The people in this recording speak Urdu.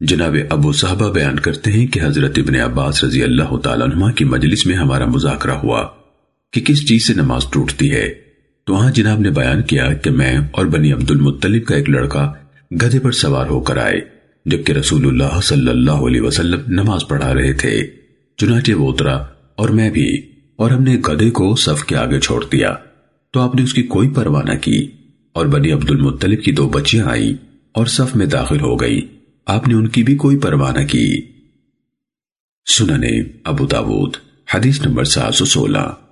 جناب ابو صحابہ بیان کرتے ہیں کہ حضرت ابن عباس رضی اللہ تعالیٰ عنہ کی مجلس میں ہمارا مذاکرہ ہوا کہ کس چیز سے نماز ٹوٹتی ہے۔ تو وہاں جناب نے بیان کیا کہ میں اور بنی عبد المطلب کا ایک لڑکا گدے پر سوار ہو کر آئے، جبکہ رسول اللہ صلی اللہ علیہ وسلم نماز پڑھا رہے تھے۔ چنانچہ وہ اترا اور میں بھی، اور ہم نے گدے کو صف کے آگے چھوڑ دیا۔ تو آپ نے اس کی کوئی پرواہ نہ کی۔ اور بنی عبد المطلب کی دو بچیاں آئیں اور صف میں داخل ہو گئی آپ نے ان کی بھی کوئی پرواہ نہ کی۔ سننے ابو داود، حدیث نمبر سات سو سولہ۔